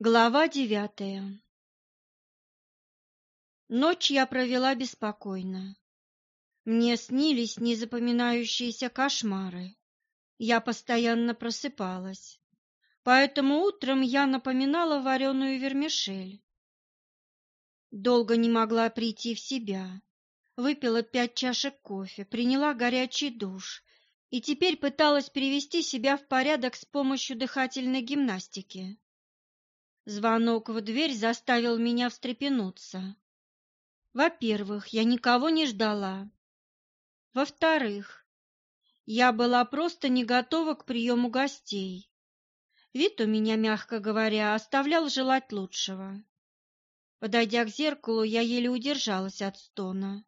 Глава девятая Ночь я провела беспокойно. Мне снились незапоминающиеся кошмары. Я постоянно просыпалась. Поэтому утром я напоминала вареную вермишель. Долго не могла прийти в себя. Выпила пять чашек кофе, приняла горячий душ и теперь пыталась привести себя в порядок с помощью дыхательной гимнастики. Звонок в дверь заставил меня встрепенуться. Во-первых, я никого не ждала. Во-вторых, я была просто не готова к приему гостей. Вид у меня, мягко говоря, оставлял желать лучшего. Подойдя к зеркалу, я еле удержалась от стона.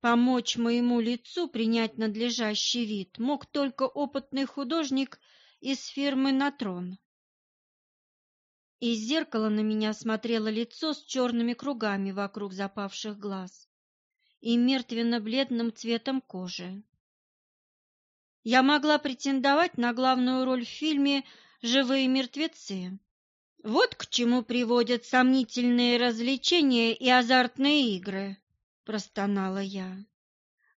Помочь моему лицу принять надлежащий вид мог только опытный художник из фирмы «Натрон». Из зеркала на меня смотрело лицо с черными кругами вокруг запавших глаз и мертвенно-бледным цветом кожи. Я могла претендовать на главную роль в фильме «Живые мертвецы». Вот к чему приводят сомнительные развлечения и азартные игры простонала я.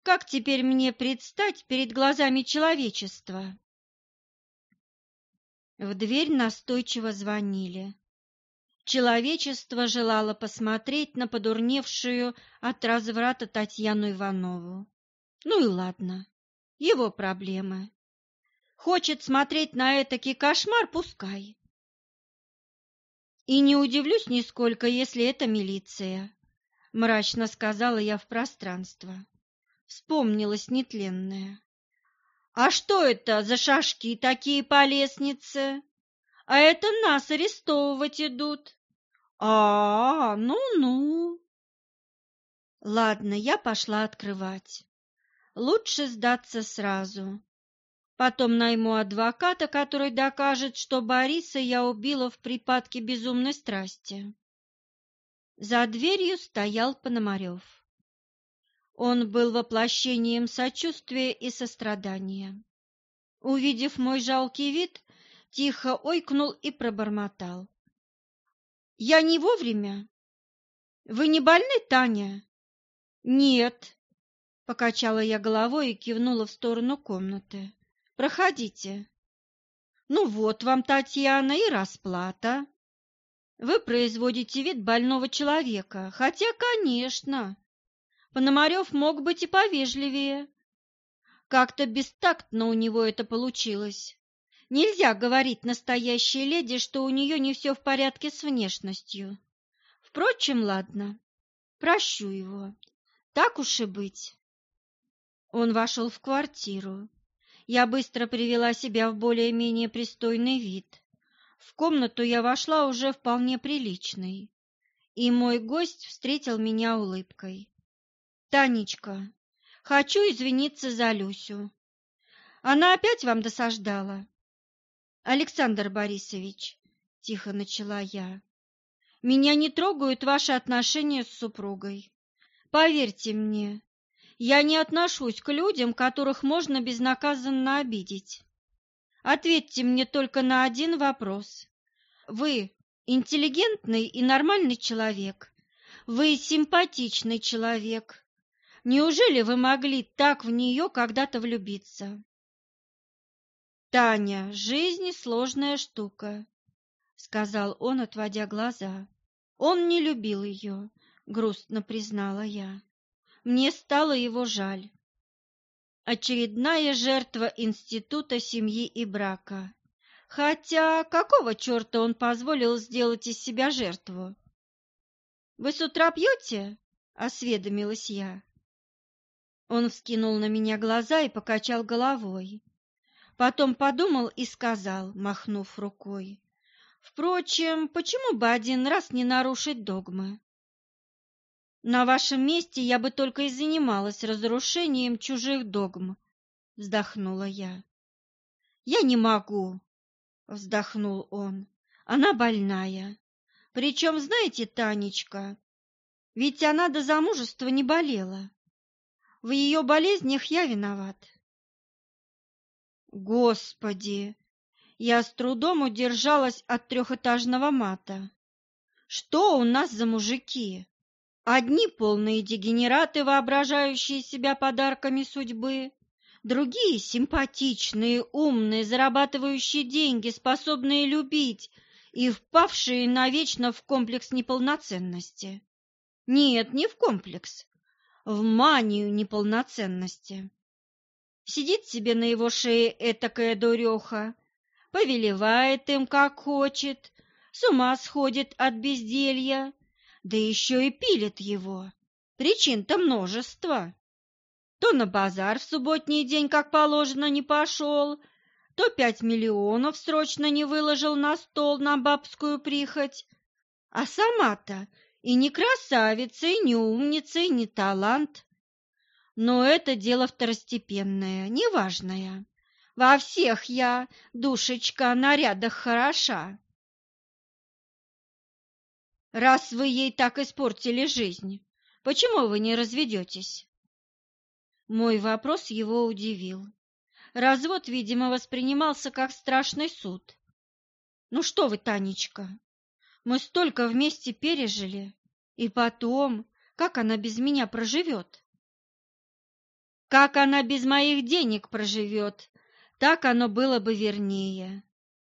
Как теперь мне предстать перед глазами человечества? В дверь настойчиво звонили. Человечество желало посмотреть на подурневшую от разврата Татьяну Иванову. Ну и ладно, его проблемы. Хочет смотреть на этакий кошмар, пускай. И не удивлюсь нисколько, если это милиция мрачно сказала я в пространство. Вспомнилась нетленная. А что это за шашки такие по лестнице? А это нас арестовывать идут. А, ну-ну. Ладно, я пошла открывать. Лучше сдаться сразу. Потом найму адвоката, который докажет, что Бориса я убила в припадке безумной страсти. За дверью стоял Пономарев. Он был воплощением сочувствия и сострадания. Увидев мой жалкий вид, тихо ойкнул и пробормотал. «Я не вовремя? Вы не больны, Таня?» «Нет», — покачала я головой и кивнула в сторону комнаты. «Проходите». «Ну вот вам, Татьяна, и расплата». Вы производите вид больного человека, хотя, конечно, Пономарев мог быть и повежливее. Как-то бестактно у него это получилось. Нельзя говорить настоящей леди, что у нее не все в порядке с внешностью. Впрочем, ладно, прощу его. Так уж и быть. Он вошел в квартиру. Я быстро привела себя в более-менее пристойный вид. В комнату я вошла уже вполне приличной, и мой гость встретил меня улыбкой. «Танечка, хочу извиниться за Люсю. Она опять вам досаждала?» «Александр Борисович», — тихо начала я, — «меня не трогают ваши отношения с супругой. Поверьте мне, я не отношусь к людям, которых можно безнаказанно обидеть. Ответьте мне только на один вопрос. Вы интеллигентный и нормальный человек. Вы симпатичный человек. Неужели вы могли так в нее когда-то влюбиться? Таня, жизнь сложная штука, сказал он, отводя глаза. Он не любил ее, грустно признала я. Мне стало его жаль очередная жертва института семьи и брака. Хотя какого черта он позволил сделать из себя жертву? «Вы с утра пьете?» — осведомилась я. Он вскинул на меня глаза и покачал головой. Потом подумал и сказал, махнув рукой. «Впрочем, почему бы один раз не нарушить догмы? На вашем месте я бы только и занималась разрушением чужих догм, вздохнула я. Я не могу, вздохнул он. Она больная. Причем, знаете, Танечка, ведь она до замужества не болела. В ее болезнях я виноват. Господи, Я с трудом удержалась от трехэтажного мата. Что у нас за мужики? Одни полные дегенераты, воображающие себя подарками судьбы, другие симпатичные, умные, зарабатывающие деньги, способные любить и впавшие навечно в комплекс неполноценности. Нет, не в комплекс, в манию неполноценности. Сидит себе на его шее этакая дуреха, повелевает им, как хочет, с ума сходит от безделья, да еще и пилит его. Причин-то множество. То на базар в субботний день, как положено, не пошел, то пять миллионов срочно не выложил на стол на бабскую прихоть. А сама-то и не красавица, и не умница, и не талант. Но это дело второстепенное, неважное. Во всех я, душечка, нарядах хороша. Раз вы ей так испортили жизнь, почему вы не разведетесь? Мой вопрос его удивил. Развод, видимо, воспринимался как страшный суд. Ну что вы, Танечка, мы столько вместе пережили, и потом, как она без меня проживет? Как она без моих денег проживет, так оно было бы вернее.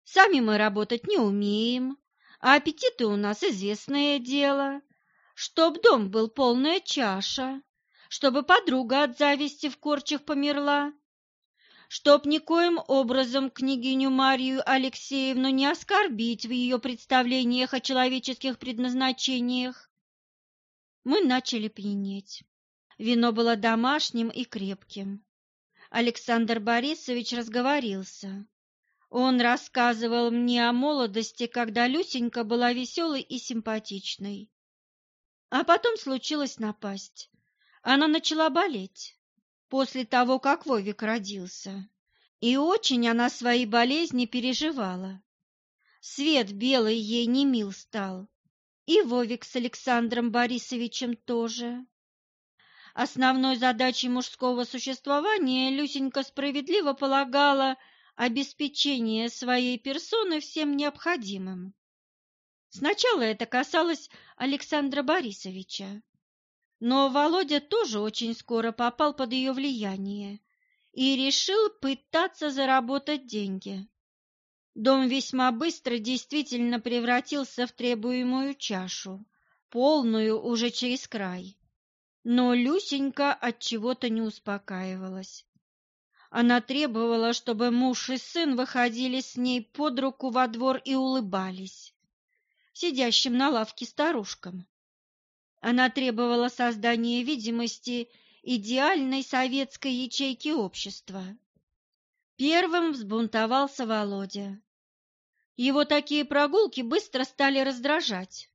Сами мы работать не умеем, а аппетиты у нас известное дело. Чтоб дом был полная чаша, чтобы подруга от зависти в корчах померла, чтоб никоим образом княгиню Марию Алексеевну не оскорбить в ее представлениях о человеческих предназначениях. Мы начали пьянеть. Вино было домашним и крепким. Александр Борисович разговорился. Он рассказывал мне о молодости, когда Люсенька была веселой и симпатичной. А потом случилась напасть. Она начала болеть после того, как Вовик родился. И очень она свои болезни переживала. Свет белый ей не мил стал, и Вовик с Александром Борисовичем тоже. Основной задачей мужского существования Люсенька справедливо полагала – обеспечение своей персоны всем необходимым. Сначала это касалось Александра Борисовича, но Володя тоже очень скоро попал под ее влияние и решил пытаться заработать деньги. Дом весьма быстро действительно превратился в требуемую чашу, полную уже через край. Но Люсенька от чего-то не успокаивалась. Она требовала, чтобы муж и сын выходили с ней под руку во двор и улыбались, сидящим на лавке старушкам. Она требовала создания видимости идеальной советской ячейки общества. Первым взбунтовался Володя. Его такие прогулки быстро стали раздражать.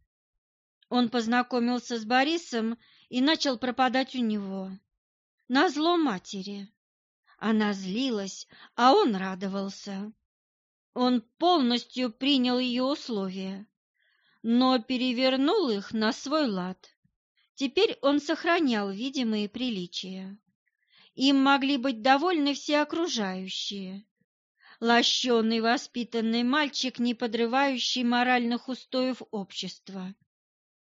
Он познакомился с Борисом и начал пропадать у него. Назло матери. Она злилась, а он радовался. Он полностью принял ее условия, но перевернул их на свой лад. Теперь он сохранял видимые приличия. Им могли быть довольны все окружающие. Лощеный воспитанный мальчик, не подрывающий моральных устоев общества.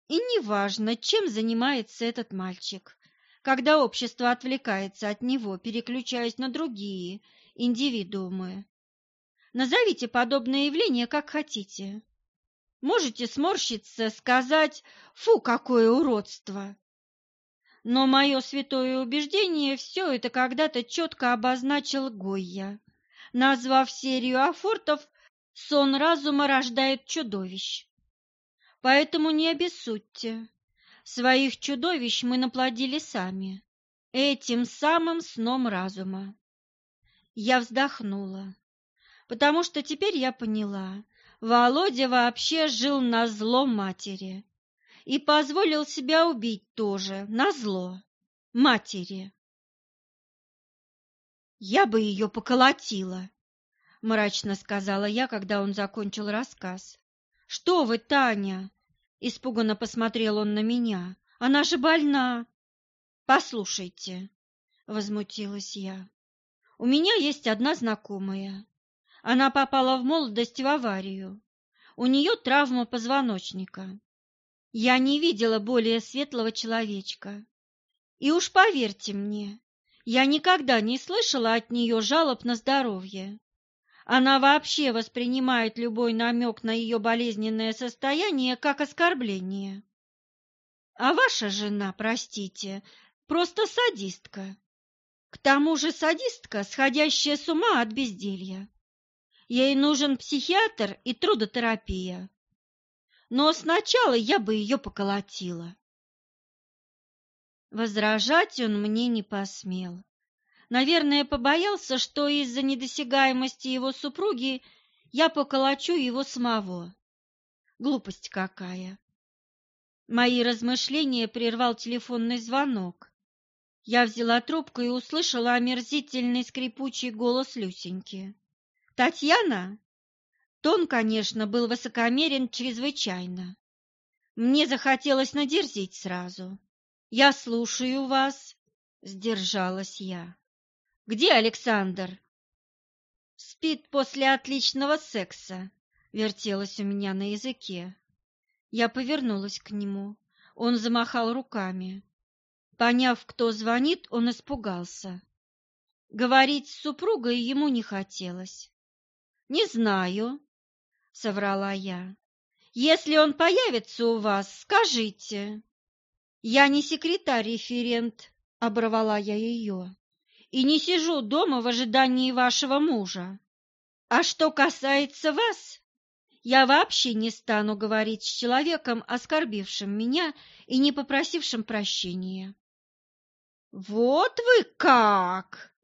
И неважно, чем занимается этот мальчик когда общество отвлекается от него, переключаясь на другие индивидуумы. Назовите подобное явление как хотите. Можете сморщиться, сказать «фу, какое уродство!» Но мое святое убеждение все это когда-то четко обозначил Гойя, назвав серию афортов «Сон разума рождает чудовищ». Поэтому не обессудьте, Своих чудовищ мы наплодили сами, этим самым сном разума. Я вздохнула, потому что теперь я поняла, Володя вообще жил на зло матери и позволил себя убить тоже на зло матери. Я бы ее поколотила, мрачно сказала я, когда он закончил рассказ. Что вы, Таня? Испуганно посмотрел он на меня. Она же больна. Послушайте, возмутилась я. У меня есть одна знакомая. Она попала в молодость в аварию. У нее травма позвоночника. Я не видела более светлого человечка. И уж поверьте мне, я никогда не слышала от нее жалоб на здоровье. Она вообще воспринимает любой намек на ее болезненное состояние как оскорбление. А ваша жена, простите, просто садистка. К тому же садистка, сходящая с ума от безделья. Ей нужен психиатр и трудотерапия. Но сначала я бы ее поколотила. Возражать он мне не посмел. Наверное, побоялся, что из-за недосягаемости его супруги я поколочу его самого. Глупость какая! Мои размышления прервал телефонный звонок. Я взяла трубку и услышала омерзительный скрипучий голос Люсеньки. Татьяна? Тон, конечно, был высокомерен чрезвычайно. Мне захотелось надерзить сразу. Я слушаю вас, сдержалась я. Где Александр? Спит после отличного секса, вертелось у меня на языке. Я повернулась к нему. Он замахал руками. Поняв, кто звонит, он испугался. Говорить с супругой ему не хотелось. Не знаю, соврала я. Если он появится у вас, скажите. Я не секретарь-референт, оборвала я ее, и не сижу дома в ожидании вашего мужа. А что касается вас, я вообще не стану говорить с человеком, оскорбившим меня и не попросившим прощения. Вот вы как,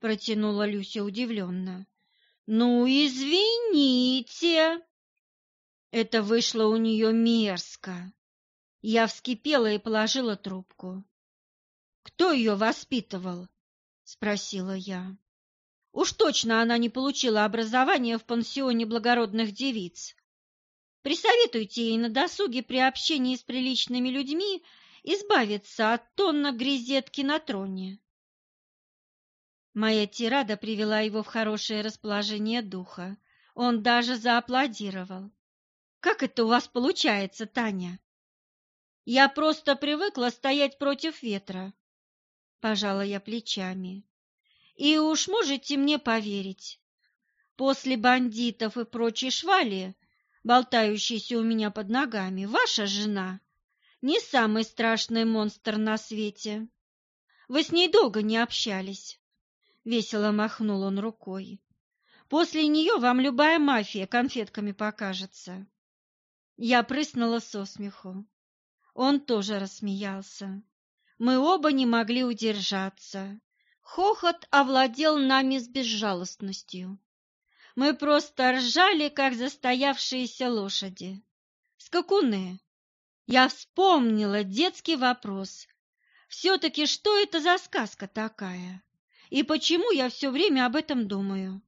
протянула Люся удивленно. Ну, извините. Это вышло у нее мерзко. Я вскипела и положила трубку. Кто ее воспитывал? спросила я. Уж точно она не получила образования в пансионе благородных девиц. Присоветуйте ей на досуге при общении с приличными людьми избавиться от тонна грезетки на троне. Моя тирада привела его в хорошее расположение духа. Он даже зааплодировал. «Как это у вас получается, Таня?» «Я просто привыкла стоять против ветра», — пожала я плечами. «И уж можете мне поверить, после бандитов и прочей швали, болтающейся у меня под ногами, ваша жена не самый страшный монстр на свете. Вы с ней долго не общались. Весело махнул он рукой. После нее вам любая мафия конфетками покажется. Я прыснула со смеху. Он тоже рассмеялся. Мы оба не могли удержаться. Хохот овладел нами с безжалостностью. Мы просто ржали, как застоявшиеся лошади. Скакуны. Я вспомнила детский вопрос. Все-таки что это за сказка такая? И почему я все время об этом думаю?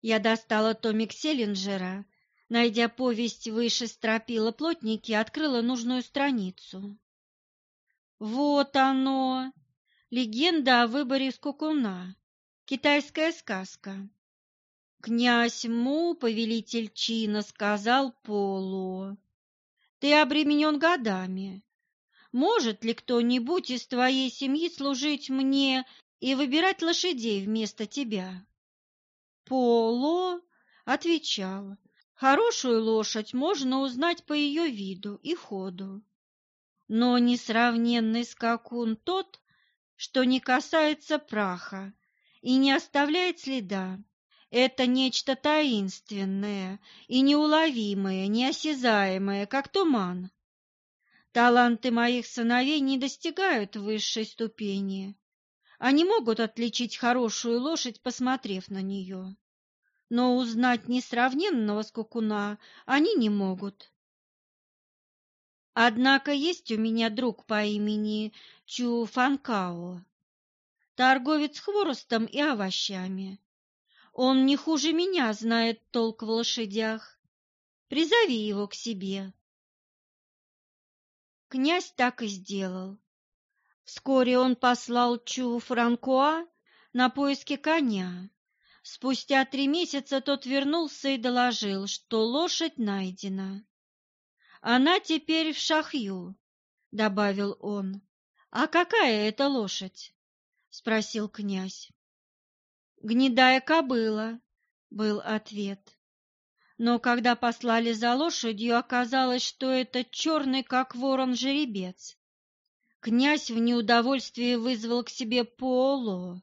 Я достала томик Селлинджера, найдя повесть выше стропила плотники, открыла нужную страницу. Вот оно! Легенда о выборе скукуна. Китайская сказка. Князь Му, повелитель Чина, сказал Полу, «Ты обременен годами, может ли кто-нибудь из твоей семьи служить мне и выбирать лошадей вместо тебя? Поло отвечал, хорошую лошадь можно узнать по ее виду и ходу. Но несравненный скакун тот, что не касается праха и не оставляет следа. Это нечто таинственное и неуловимое, неосязаемое, как туман. Таланты моих сыновей не достигают высшей ступени. Они могут отличить хорошую лошадь, посмотрев на нее. Но узнать несравненного скакуна они не могут. Однако есть у меня друг по имени Чу Фанкао, торговец хворостом и овощами. Он не хуже меня знает толк в лошадях. Призови его к себе. Князь так и сделал. Вскоре он послал Чу Франкуа на поиски коня. Спустя три месяца тот вернулся и доложил, что лошадь найдена. Она теперь в шахью, — добавил он. «А какая это лошадь?» — спросил князь. «Гнедая кобыла», — был ответ. Но когда послали за лошадью, оказалось, что это черный, как ворон, жеребец. Князь в неудовольствии вызвал к себе Поло.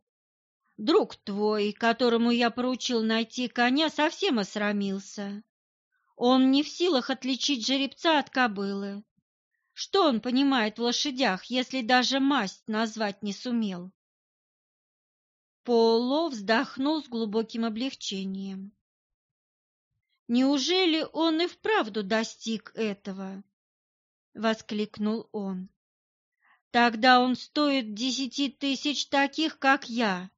Друг твой, которому я поручил найти коня, совсем осрамился. Он не в силах отличить жеребца от кобылы. Что он понимает в лошадях, если даже масть назвать не сумел? Поло вздохнул с глубоким облегчением. Неужели он и вправду достиг этого? воскликнул он. Тогда он стоит десяти тысяч таких, как я.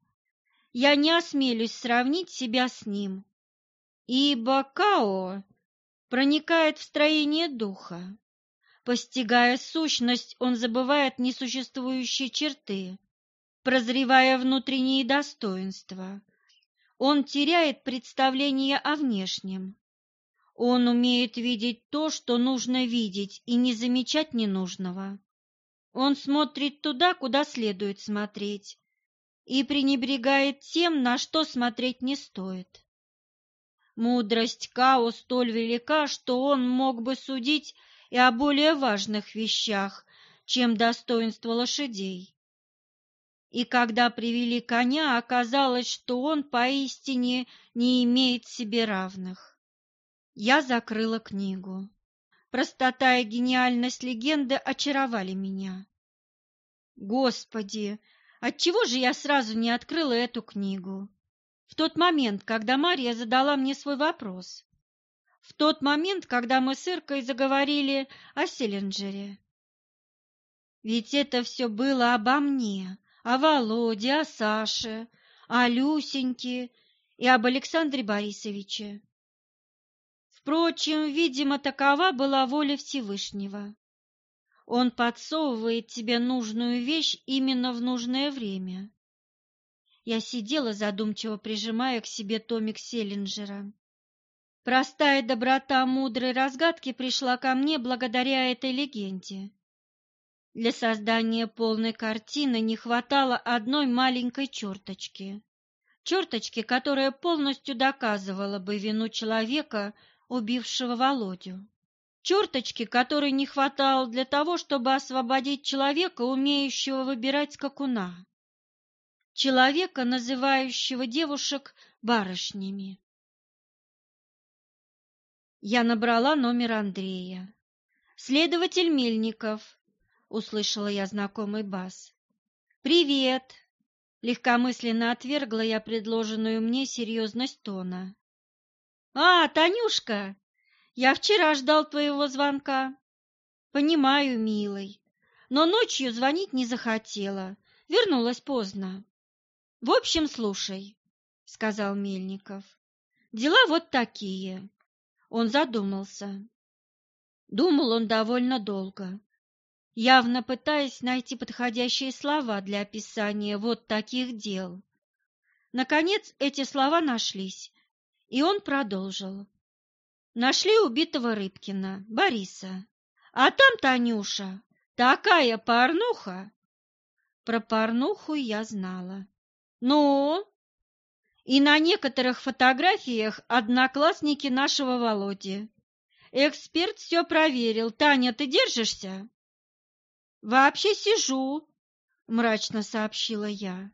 Я не осмелюсь сравнить себя с ним, ибо Као проникает в строение духа. Постигая сущность, он забывает несуществующие черты, прозревая внутренние достоинства. Он теряет представление о внешнем. Он умеет видеть то, что нужно видеть, и не замечать ненужного. Он смотрит туда, куда следует смотреть, и пренебрегает тем, на что смотреть не стоит. Мудрость Као столь велика, что он мог бы судить и о более важных вещах, чем достоинство лошадей. И когда привели коня, оказалось, что он поистине не имеет себе равных. Я закрыла книгу. Простота и гениальность легенды очаровали меня. Господи, отчего же я сразу не открыла эту книгу? В тот момент, когда Мария задала мне свой вопрос в тот момент, когда мы с Иркой заговорили о Селлинджере. Ведь это все было обо мне, о Володе, о Саше, о Люсеньке и об Александре Борисовиче. Впрочем, видимо, такова была воля Всевышнего. Он подсовывает тебе нужную вещь именно в нужное время. Я сидела задумчиво, прижимая к себе томик Селлинджера. Простая доброта мудрой разгадки пришла ко мне благодаря этой легенде. Для создания полной картины не хватало одной маленькой черточки. Черточки, которая полностью доказывала бы вину человека, убившего Володю. Черточки, которой не хватало для того, чтобы освободить человека, умеющего выбирать скакуна. Человека, называющего девушек барышнями. Я набрала номер Андрея. «Следователь Мельников», — услышала я знакомый бас. «Привет!» — легкомысленно отвергла я предложенную мне серьезность тона. «А, Танюшка, я вчера ждал твоего звонка». «Понимаю, милый, но ночью звонить не захотела, вернулась поздно». «В общем, слушай», — сказал Мельников, — «дела вот такие. Он задумался. Думал он довольно долго, явно пытаясь найти подходящие слова для описания вот таких дел. Наконец эти слова нашлись, и он продолжил. Нашли убитого Рыбкина, Бориса. А там Танюша, такая порнуха. Про порнуху я знала. Ну, и на некоторых фотографиях одноклассники нашего Володи. Эксперт все проверил. Таня, ты держишься? Вообще сижу, мрачно сообщила я.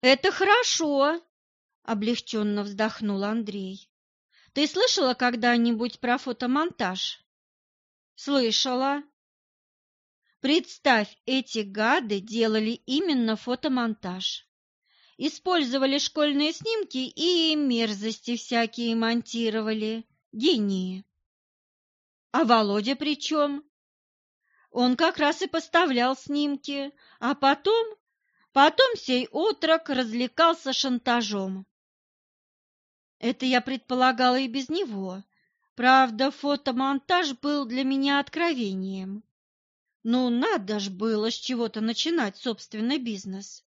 Это хорошо, облегченно вздохнул Андрей. Ты слышала когда-нибудь про фотомонтаж? Слышала. Представь, эти гады делали именно фотомонтаж использовали школьные снимки и мерзости всякие монтировали. Гении. А Володя при чем? Он как раз и поставлял снимки, а потом, потом сей отрок развлекался шантажом. Это я предполагала и без него. Правда, фотомонтаж был для меня откровением. Ну, надо ж было с чего-то начинать собственный бизнес.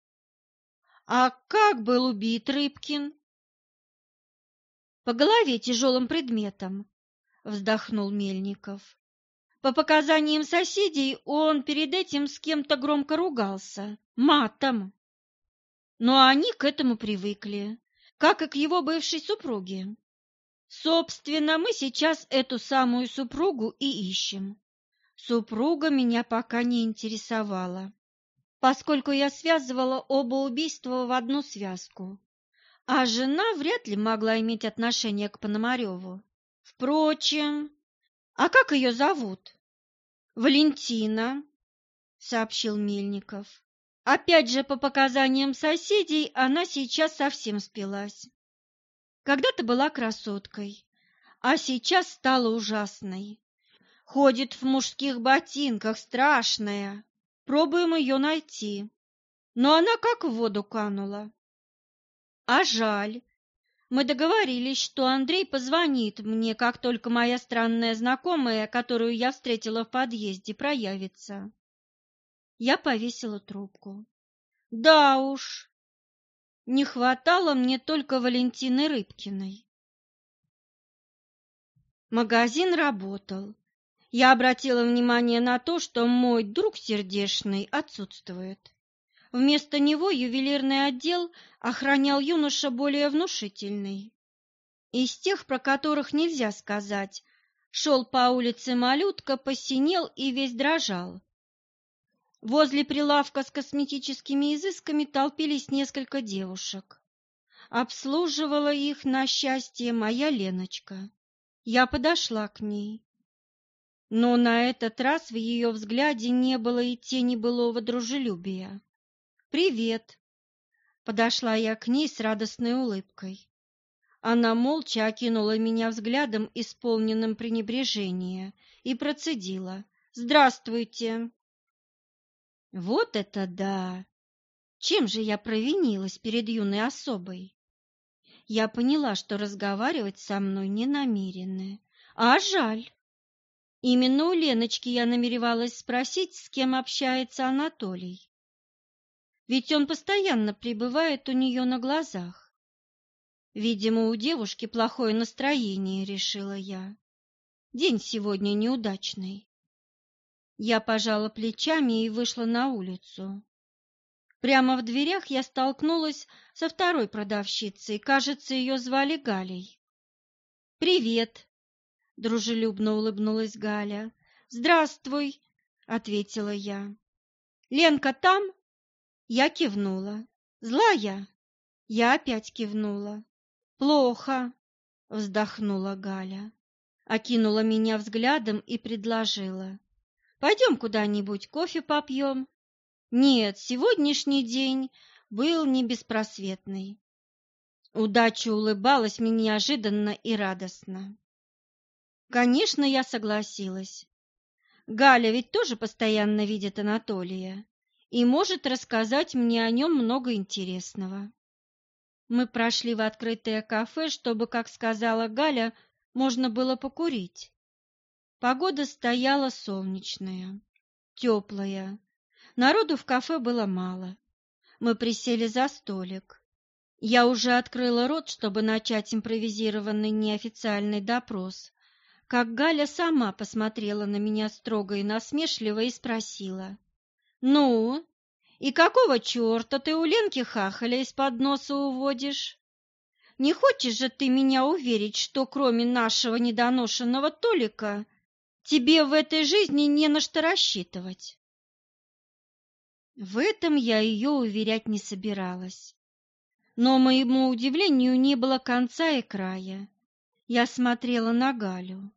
А как был убит Рыбкин? По голове тяжелым предметом, вздохнул Мельников. По показаниям соседей, он перед этим с кем-то громко ругался, матом. Но они к этому привыкли, как и к его бывшей супруге. Собственно, мы сейчас эту самую супругу и ищем. Супруга меня пока не интересовала, поскольку я связывала оба убийства в одну связку, а жена вряд ли могла иметь отношение к Пономареву. Впрочем, а как ее зовут? Валентина, сообщил Мельников. Опять же, по показаниям соседей, она сейчас совсем спилась. Когда-то была красоткой, а сейчас стала ужасной. Ходит в мужских ботинках, страшная. Пробуем ее найти. Но она как в воду канула. А жаль. Мы договорились, что Андрей позвонит мне, как только моя странная знакомая, которую я встретила в подъезде, проявится. Я повесила трубку. Да уж, не хватало мне только Валентины Рыбкиной. Магазин работал. Я обратила внимание на то, что мой друг сердешный отсутствует. Вместо него ювелирный отдел охранял юноша более внушительный. Из тех, про которых нельзя сказать, шел по улице малютка, посинел и весь дрожал. Возле прилавка с косметическими изысками толпились несколько девушек. Обслуживала их, на счастье, моя Леночка. Я подошла к ней. Но на этот раз в ее взгляде не было и тени былого дружелюбия. «Привет!» Подошла я к ней с радостной улыбкой. Она молча окинула меня взглядом, исполненным пренебрежения, и процедила. «Здравствуйте!» Вот это да! Чем же я провинилась перед юной особой? Я поняла, что разговаривать со мной не намерены. А жаль. Именно у Леночки я намеревалась спросить, с кем общается Анатолий. Ведь он постоянно пребывает у нее на глазах. Видимо, у девушки плохое настроение, решила я. День сегодня неудачный. Я пожала плечами и вышла на улицу. Прямо в дверях я столкнулась со второй продавщицей, кажется, ее звали Галей. «Привет!» — дружелюбно улыбнулась Галя. «Здравствуй!» — ответила я. «Ленка там?» Я кивнула. «Злая?» Я опять кивнула. «Плохо!» — вздохнула Галя. Окинула меня взглядом и предложила. Пойдем куда-нибудь кофе попьем. Нет, сегодняшний день был не беспросветный. Удача улыбалась мне неожиданно и радостно. Конечно, я согласилась. Галя ведь тоже постоянно видит Анатолия и может рассказать мне о нем много интересного. Мы прошли в открытое кафе, чтобы, как сказала Галя, можно было покурить. Погода стояла солнечная, теплая. Народу в кафе было мало. Мы присели за столик. Я уже открыла рот, чтобы начать импровизированный неофициальный допрос, как Галя сама посмотрела на меня строго и насмешливо и спросила. «Ну, и какого черта ты у Ленки хахаля из-под носа уводишь? Не хочешь же ты меня уверить, что кроме нашего недоношенного Толика Тебе в этой жизни не на что рассчитывать. В этом я ее уверять не собиралась. Но моему удивлению не было конца и края. Я смотрела на Галю.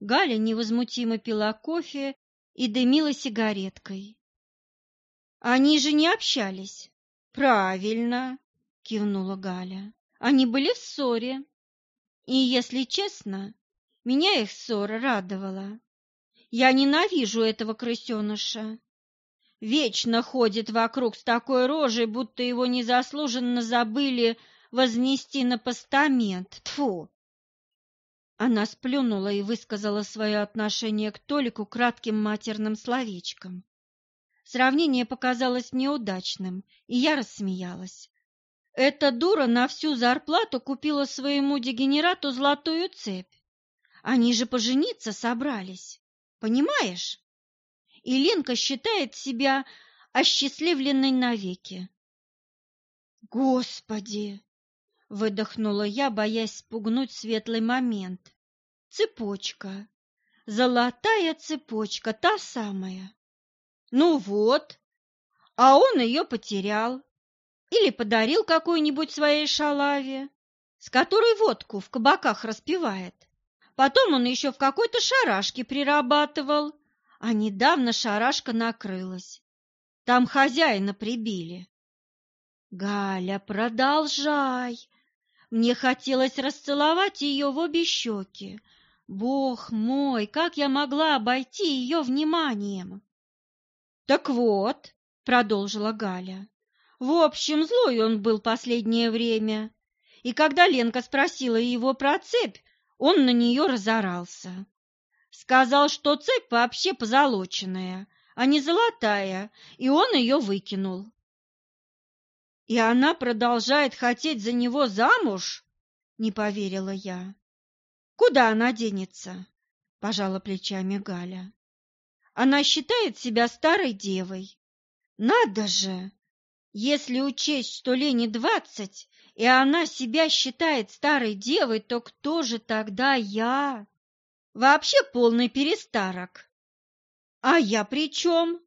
Галя невозмутимо пила кофе и дымила сигареткой. Они же не общались. Правильно, кивнула Галя. Они были в ссоре. И, если честно, меня их ссора радовала. Я ненавижу этого крысеныша. Вечно ходит вокруг с такой рожей, будто его незаслуженно забыли вознести на постамент. Тфу. Она сплюнула и высказала свое отношение к Толику кратким матерным словечком. Сравнение показалось неудачным, и я рассмеялась. Эта дура на всю зарплату купила своему дегенерату золотую цепь. Они же пожениться собрались, понимаешь? И Ленка считает себя осчастливленной навеки. Господи! Выдохнула я, боясь спугнуть светлый момент. Цепочка. Золотая цепочка, та самая. Ну вот, а он ее потерял. Или подарил какой-нибудь своей шалаве, с которой водку в кабаках распивает. Потом он еще в какой-то шарашке прирабатывал, а недавно шарашка накрылась. Там хозяина прибили. Галя, продолжай. Мне хотелось расцеловать ее в обе щеки. Бог мой, как я могла обойти ее вниманием? Так вот, продолжила Галя, в общем, злой он был последнее время. И когда Ленка спросила его про цепь, он на нее разорался. Сказал, что цепь вообще позолоченная, а не золотая, и он ее выкинул. И она продолжает хотеть за него замуж? Не поверила я. Куда она денется? Пожала плечами Галя. Она считает себя старой девой. Надо же! Если учесть, что Лене двадцать, и она себя считает старой девой, то кто же тогда я? Вообще полный перестарок. А я при чем?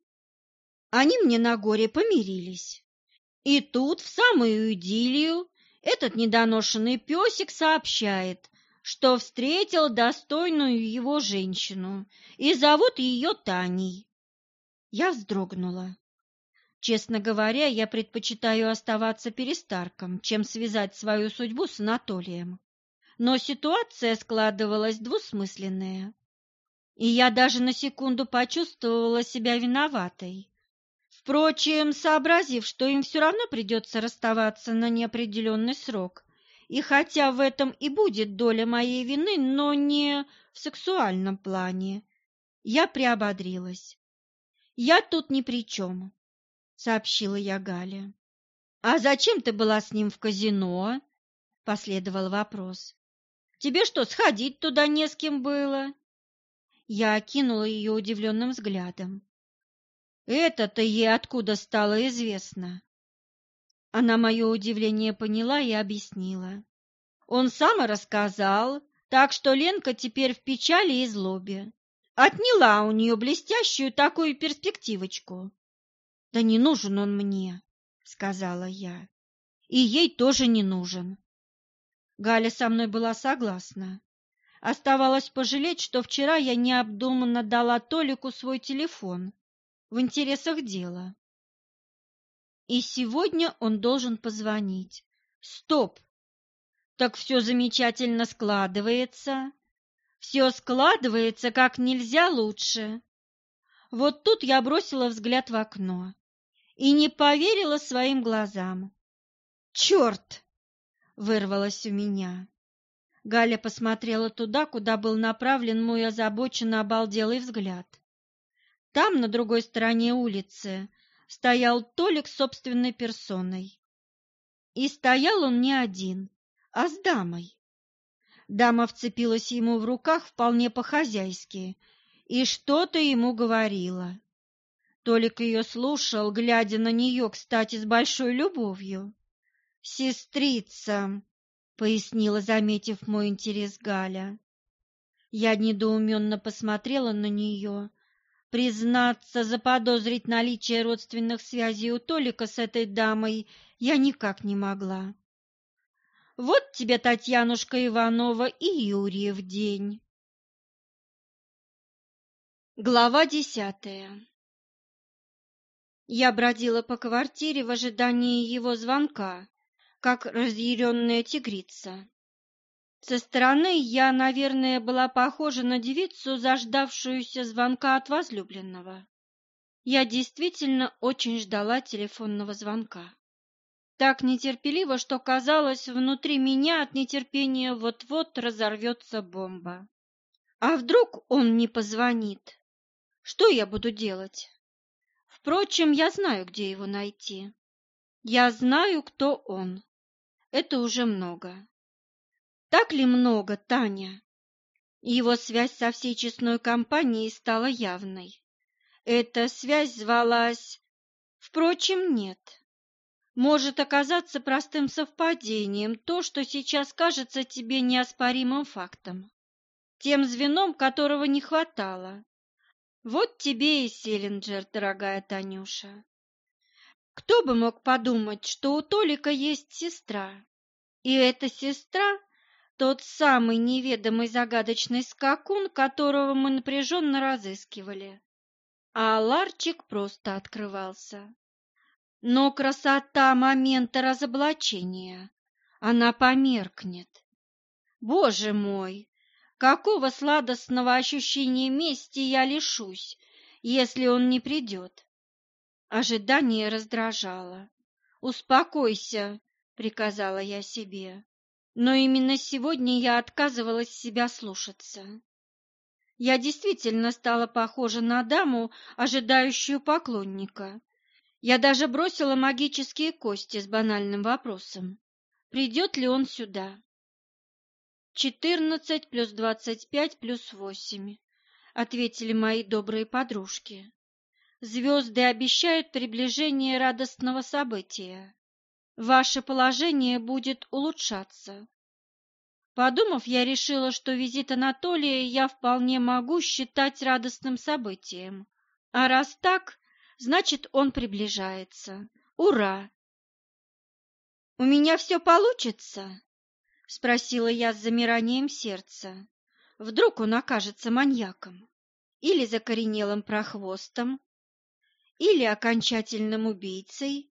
Они мне на горе помирились. И тут, в самую идиллию, этот недоношенный песик сообщает, что встретил достойную его женщину и зовут ее Таней. Я вздрогнула. Честно говоря, я предпочитаю оставаться перестарком, чем связать свою судьбу с Анатолием. Но ситуация складывалась двусмысленная, и я даже на секунду почувствовала себя виноватой. Впрочем, сообразив, что им все равно придется расставаться на неопределенный срок, и хотя в этом и будет доля моей вины, но не в сексуальном плане, я приободрилась. Я тут ни при чем. — сообщила я Гале. «А зачем ты была с ним в казино?» — последовал вопрос. «Тебе что, сходить туда не с кем было?» Я окинула ее удивленным взглядом. «Это-то ей откуда стало известно?» Она мое удивление поняла и объяснила. Он сам рассказал, так что Ленка теперь в печали и злобе. Отняла у нее блестящую такую перспективочку. Да не нужен он мне, сказала я. И ей тоже не нужен. Галя со мной была согласна. Оставалось пожалеть, что вчера я необдуманно дала Толику свой телефон в интересах дела. И сегодня он должен позвонить. Стоп! Так все замечательно складывается. Все складывается как нельзя лучше. Вот тут я бросила взгляд в окно и не поверила своим глазам. «Черт!» — вырвалось у меня. Галя посмотрела туда, куда был направлен мой озабоченно обалделый взгляд. Там, на другой стороне улицы, стоял Толик собственной персоной. И стоял он не один, а с дамой. Дама вцепилась ему в руках вполне по-хозяйски и что-то ему говорила. Толик ее слушал, глядя на нее, кстати, с большой любовью. «Сестрица», — пояснила, заметив мой интерес Галя. Я недоуменно посмотрела на нее. Признаться, заподозрить наличие родственных связей у Толика с этой дамой я никак не могла. Вот тебе, Татьянушка Иванова, и Юрьев день. Глава десятая я бродила по квартире в ожидании его звонка, как разъяренная тигрица. Со стороны я, наверное, была похожа на девицу, заждавшуюся звонка от возлюбленного. Я действительно очень ждала телефонного звонка. Так нетерпеливо, что казалось, внутри меня от нетерпения вот-вот разорвется бомба. А вдруг он не позвонит? Что я буду делать? Впрочем, я знаю, где его найти. Я знаю, кто он. это уже много. Так ли много, Таня? Его связь со всей честной компанией стала явной. Эта связь звалась... Впрочем, нет. Может оказаться простым совпадением то, что сейчас кажется тебе неоспоримым фактом. Тем звеном, которого не хватало. Вот тебе и Селлинджер, дорогая Танюша. Кто бы мог подумать, что у Толика есть сестра, и эта сестра тот самый неведомый загадочный скакун, которого мы напряженно разыскивали. А ларчик просто открывался. Но красота момента разоблачения, она померкнет. Боже мой, какого сладостного ощущения мести я лишусь, если он не придет? Ожидание раздражало. «Успокойся», — приказала я себе но именно сегодня я отказывалась себя слушаться. Я действительно стала похожа на даму, ожидающую поклонника. Я даже бросила магические кости с банальным вопросом. Придет ли он сюда? «Четырнадцать плюс двадцать пять плюс восемь», — ответили мои добрые подружки. «Звезды обещают приближение радостного события ваше положение будет улучшаться. Подумав, я решила, что визит Анатолия я вполне могу считать радостным событием. А раз так, значит, он приближается. Ура! «У меня все получится?» — спросила я с замиранием сердца. Вдруг он окажется маньяком или закоренелым прохвостом, или окончательным убийцей,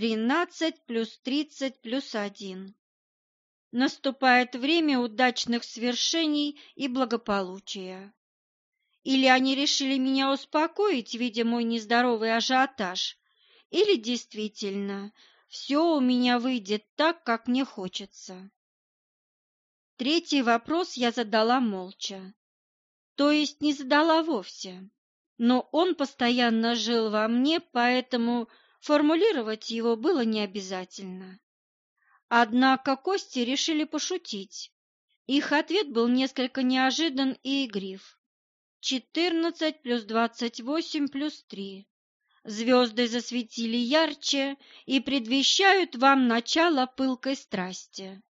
Тринадцать плюс тридцать плюс один. Наступает время удачных свершений и благополучия. Или они решили меня успокоить, видя мой нездоровый ажиотаж, или действительно все у меня выйдет так, как мне хочется. Третий вопрос я задала молча, то есть не задала вовсе, но он постоянно жил во мне, поэтому Формулировать его было не обязательно. Однако кости решили пошутить. Их ответ был несколько неожидан и игрив. Четырнадцать плюс двадцать восемь плюс три. Звезды засветили ярче и предвещают вам начало пылкой страсти.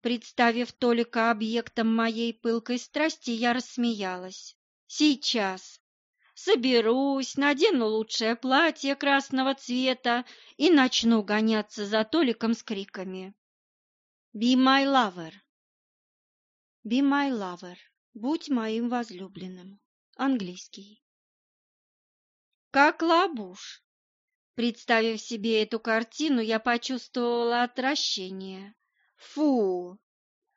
Представив Толика объектом моей пылкой страсти, я рассмеялась. Сейчас, соберусь, надену лучшее платье красного цвета и начну гоняться за Толиком с криками. «Be my lover!» «Be my lover!» «Будь моим возлюбленным!» Английский. Как лабуш. Представив себе эту картину, я почувствовала отвращение. Фу!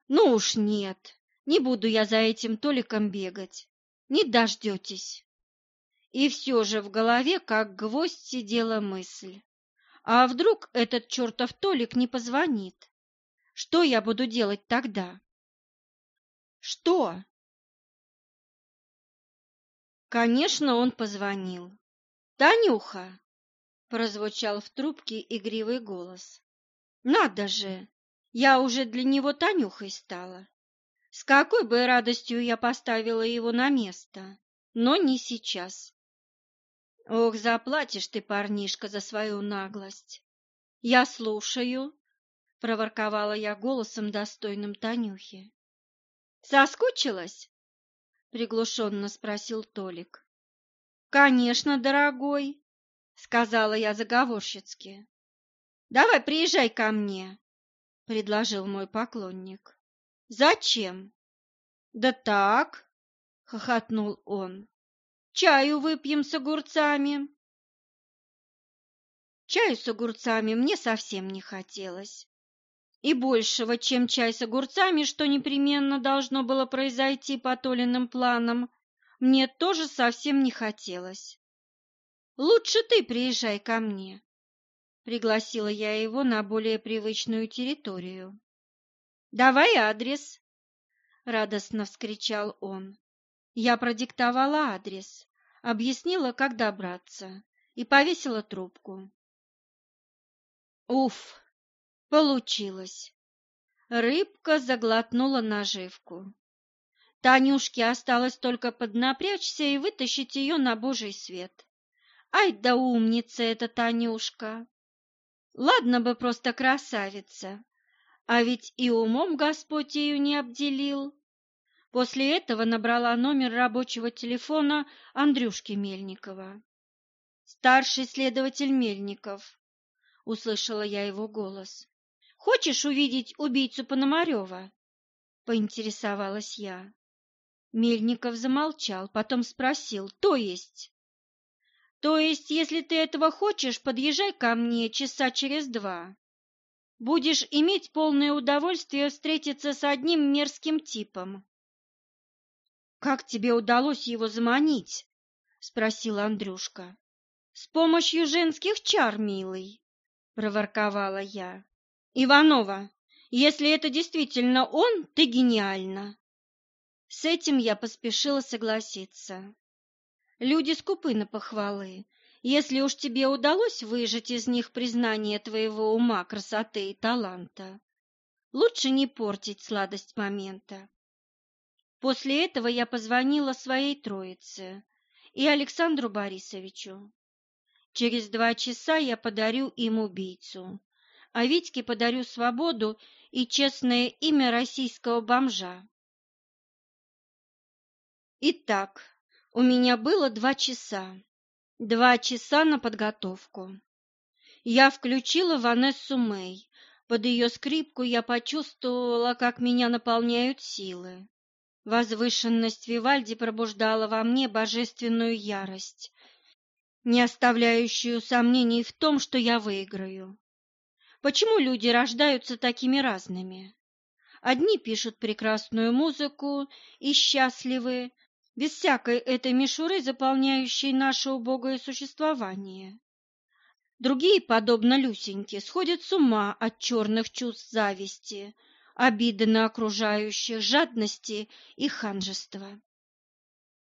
Ну уж нет, не буду я за этим Толиком бегать. Не дождетесь. И все же в голове, как гвоздь, сидела мысль. А вдруг этот чертов Толик не позвонит? Что я буду делать тогда? Что? Конечно, он позвонил. «Танюха!» — прозвучал в трубке игривый голос. «Надо же! Я уже для него Танюхой стала. С какой бы радостью я поставила его на место, но не сейчас. Ох, заплатишь ты, парнишка, за свою наглость. Я слушаю, проворковала я голосом, достойным Танюхи. Соскучилась? приглушенно спросил Толик. Конечно, дорогой, сказала я заговорщицки. Давай приезжай ко мне, предложил мой поклонник. Зачем? Да так, хохотнул он. Чаю выпьем с огурцами. Чаю с огурцами мне совсем не хотелось. И большего, чем чай с огурцами, что непременно должно было произойти по Толиным планам, мне тоже совсем не хотелось. Лучше ты приезжай ко мне. Пригласила я его на более привычную территорию. Давай адрес, радостно вскричал он. Я продиктовала адрес, объяснила, как добраться, и повесила трубку. Уф! Получилось. Рыбка заглотнула наживку. Танюшке осталось только поднапрячься и вытащить ее на божий свет. Ай да умница эта Танюшка! Ладно бы просто красавица, а ведь и умом Господь ее не обделил. После этого набрала номер рабочего телефона Андрюшки Мельникова. «Старший следователь Мельников», — услышала я его голос. «Хочешь увидеть убийцу Пономарева?» — поинтересовалась я. Мельников замолчал, потом спросил, «То есть?» «То есть, если ты этого хочешь, подъезжай ко мне часа через два. Будешь иметь полное удовольствие встретиться с одним мерзким типом. Как тебе удалось его заманить? спросил Андрюшка. С помощью женских чар, милый, проворковала я. Иванова, если это действительно он, ты гениальна. С этим я поспешила согласиться. Люди скупы на похвалы. Если уж тебе удалось выжать из них признание твоего ума, красоты и таланта, лучше не портить сладость момента. После этого я позвонила своей троице и Александру Борисовичу. Через два часа я подарю им убийцу, а Витьке подарю свободу и честное имя российского бомжа. Итак, у меня было два часа. Два часа на подготовку. Я включила Ванессу Мэй. Под ее скрипку я почувствовала, как меня наполняют силы. Возвышенность Вивальди пробуждала во мне божественную ярость, не оставляющую сомнений в том, что я выиграю. Почему люди рождаются такими разными? Одни пишут прекрасную музыку и счастливы, без всякой этой мишуры, заполняющей наше убогое существование. Другие, подобно Люсеньке, сходят с ума от черных чувств зависти, обиды на окружающих, жадности и ханжества.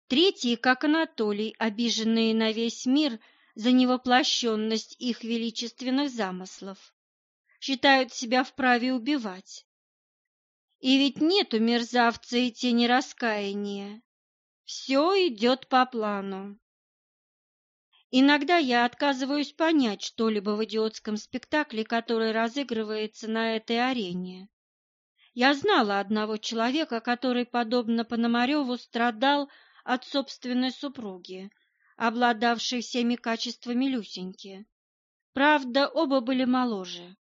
Третьи, как Анатолий, обиженные на весь мир за невоплощенность их величественных замыслов, считают себя вправе убивать. И ведь нету мерзавца и тени раскаяния. Все идет по плану. Иногда я отказываюсь понять что-либо в идиотском спектакле, который разыгрывается на этой арене. Я знала одного человека, который, подобно Пономареву, страдал от собственной супруги, обладавшей всеми качествами Люсеньки. Правда, оба были моложе.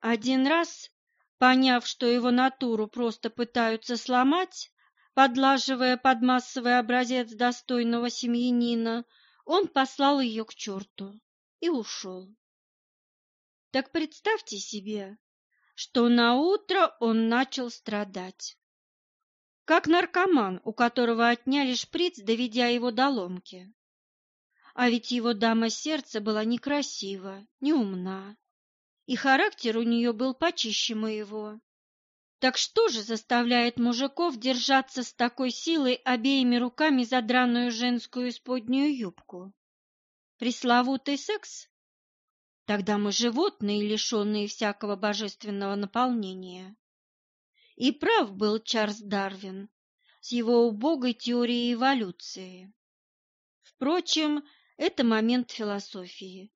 Один раз, поняв, что его натуру просто пытаются сломать, подлаживая под массовый образец достойного семьянина, он послал ее к черту и ушел. Так представьте себе, что на утро он начал страдать. Как наркоман, у которого отняли шприц, доведя его до ломки. А ведь его дама сердца была некрасива, неумна, и характер у нее был почище моего. Так что же заставляет мужиков держаться с такой силой обеими руками за драную женскую исподнюю юбку? Пресловутый секс? Тогда мы животные, лишенные всякого божественного наполнения. И прав был Чарльз Дарвин с его убогой теорией эволюции. Впрочем, это момент философии.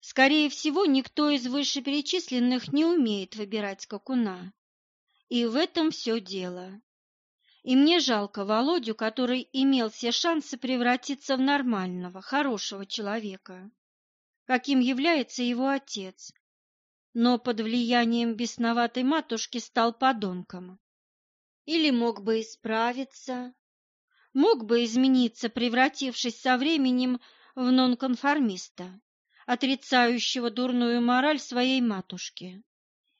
Скорее всего, никто из вышеперечисленных не умеет выбирать скакуна. И в этом все дело. И мне жалко Володю, который имел все шансы превратиться в нормального, хорошего человека каким является его отец, но под влиянием бесноватой матушки стал подонком. Или мог бы исправиться, мог бы измениться, превратившись со временем в нонконформиста, отрицающего дурную мораль своей матушки,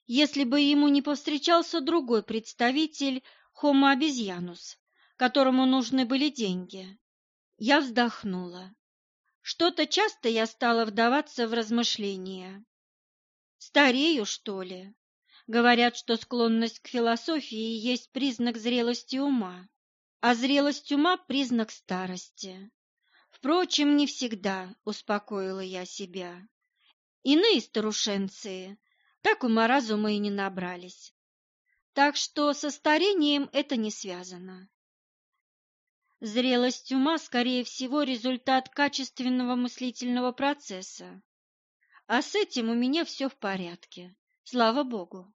если бы ему не повстречался другой представитель Homo обезьянус, которому нужны были деньги. Я вздохнула. Что-то часто я стала вдаваться в размышления. Старею, что ли? Говорят, что склонность к философии есть признак зрелости ума, а зрелость ума – признак старости. Впрочем, не всегда, успокоила я себя. Иные старушенцы, так ума-разума и не набрались. Так что со старением это не связано. Зрелость ума, скорее всего, результат качественного мыслительного процесса. А с этим у меня все в порядке, слава богу.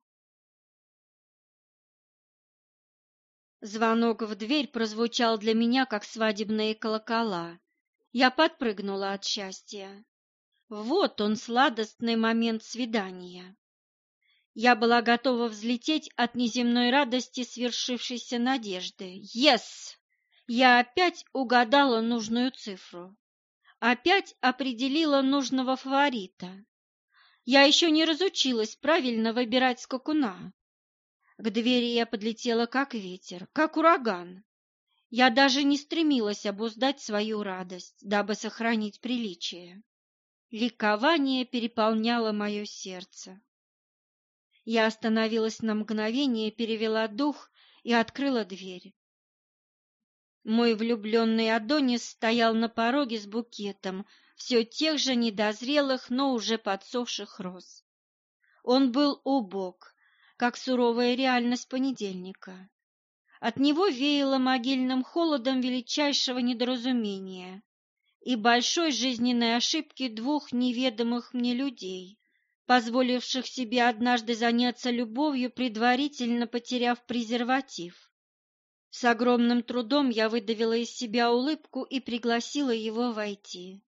Звонок в дверь прозвучал для меня, как свадебные колокола. Я подпрыгнула от счастья. Вот он, сладостный момент свидания. Я была готова взлететь от неземной радости свершившейся надежды. «Yes!» Я опять угадала нужную цифру. Опять определила нужного фаворита. Я еще не разучилась правильно выбирать скакуна. К двери я подлетела как ветер, как ураган. Я даже не стремилась обуздать свою радость, дабы сохранить приличие. Ликование переполняло мое сердце. Я остановилась на мгновение, перевела дух и открыла дверь. Мой влюбленный Адонис стоял на пороге с букетом все тех же недозрелых, но уже подсохших роз. Он был убог, как суровая реальность понедельника. От него веяло могильным холодом величайшего недоразумения и большой жизненной ошибки двух неведомых мне людей, позволивших себе однажды заняться любовью, предварительно потеряв презерватив. С огромным трудом я выдавила из себя улыбку и пригласила его войти.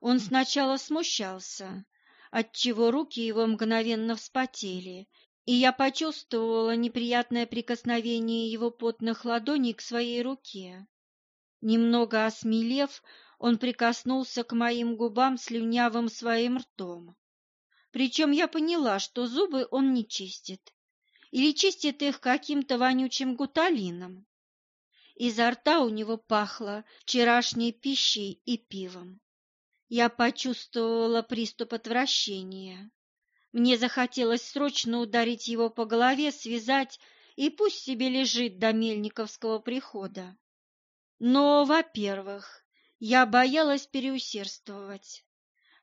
Он сначала смущался, отчего руки его мгновенно вспотели, и я почувствовала неприятное прикосновение его потных ладоней к своей руке. Немного осмелев, он прикоснулся к моим губам слюнявым своим ртом. Причем я поняла, что зубы он не чистит, или чистит их каким-то вонючим гуталином. Изо рта у него пахло вчерашней пищей и пивом. Я почувствовала приступ отвращения. Мне захотелось срочно ударить его по голове, связать, и пусть себе лежит до Мельниковского прихода. Но, во-первых, я боялась переусердствовать.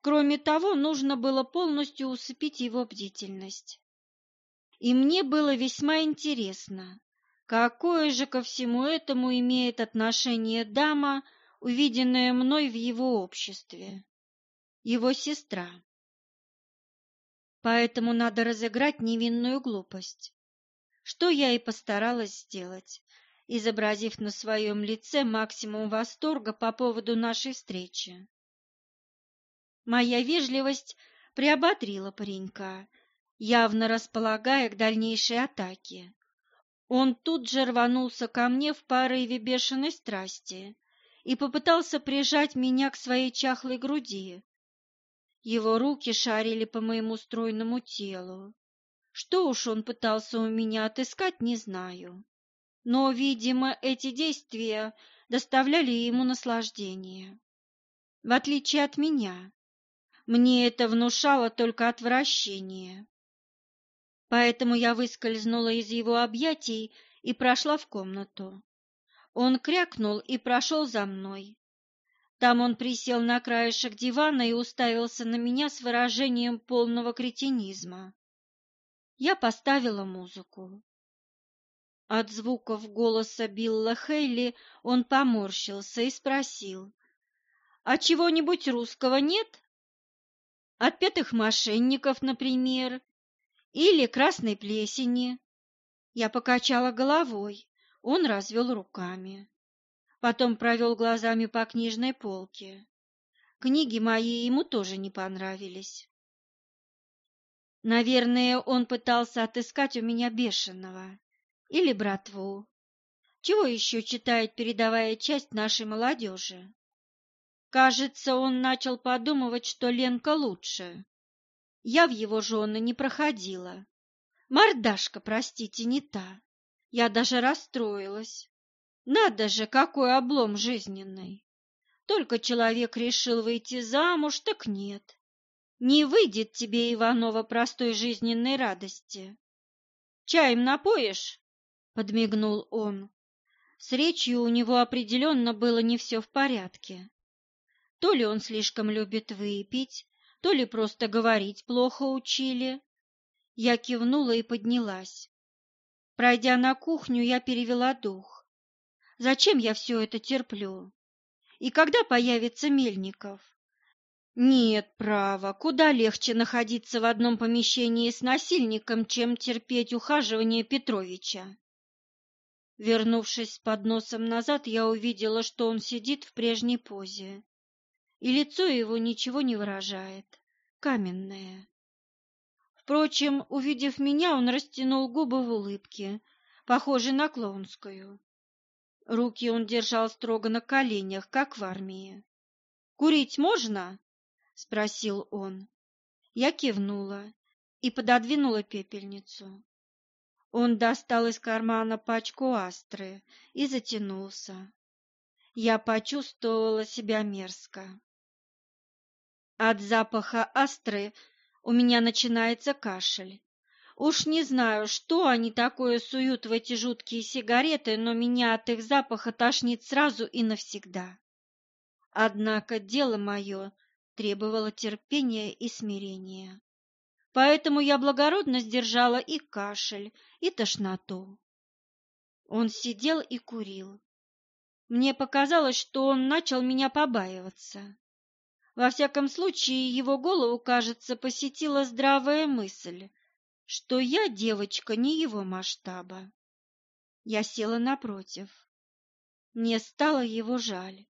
Кроме того, нужно было полностью усыпить его бдительность и мне было весьма интересно, какое же ко всему этому имеет отношение дама, увиденная мной в его обществе, его сестра. Поэтому надо разыграть невинную глупость, что я и постаралась сделать, изобразив на своем лице максимум восторга по поводу нашей встречи. Моя вежливость приободрила паренька, явно располагая к дальнейшей атаке. Он тут же рванулся ко мне в порыве бешеной страсти и попытался прижать меня к своей чахлой груди. Его руки шарили по моему стройному телу. Что уж он пытался у меня отыскать, не знаю. Но, видимо, эти действия доставляли ему наслаждение. В отличие от меня, мне это внушало только отвращение. Поэтому я выскользнула из его объятий и прошла в комнату. Он крякнул и прошел за мной. Там он присел на краешек дивана и уставился на меня с выражением полного кретинизма. Я поставила музыку. От звуков голоса Билла Хейли он поморщился и спросил, «А чего-нибудь русского нет? Отпетых мошенников, например, или красной плесени. Я покачала головой, он развел руками. Потом провел глазами по книжной полке. Книги мои ему тоже не понравились. Наверное, он пытался отыскать у меня бешеного или братву. Чего еще читает передовая часть нашей молодежи? Кажется, он начал подумывать, что Ленка лучше. Я в его жены не проходила. Мордашка, простите, не та. Я даже расстроилась. Надо же, какой облом жизненный. Только человек решил выйти замуж, так нет. Не выйдет тебе, Иванова, простой жизненной радости. Чаем напоишь? Подмигнул он. С речью у него определенно было не все в порядке. То ли он слишком любит выпить, то ли просто говорить плохо учили, Я кивнула и поднялась. Пройдя на кухню, я перевела дух. Зачем я все это терплю? И когда появится Мельников? Нет, право, куда легче находиться в одном помещении с насильником, чем терпеть ухаживание Петровича. Вернувшись с подносом назад, я увидела, что он сидит в прежней позе, и лицо его ничего не выражает, каменное. Впрочем, увидев меня, он растянул губы в улыбке, похожей на клоунскую. Руки он держал строго на коленях, как в армии. «Курить можно?» — спросил он. Я кивнула и пододвинула пепельницу. Он достал из кармана пачку астры и затянулся. Я почувствовала себя мерзко. От запаха астры у меня начинается кашель. Уж не знаю, что они такое суют в эти жуткие сигареты, но меня от их запаха тошнит сразу и навсегда. Однако дело мое требовало терпения и смирения. Поэтому я благородно сдержала и кашель, и тошноту. Он сидел и курил. Мне показалось, что он начал меня побаиваться. Во всяком случае, его голову, кажется, посетила здравая мысль, что я девочка не его масштаба. Я села напротив. Мне стало его жаль.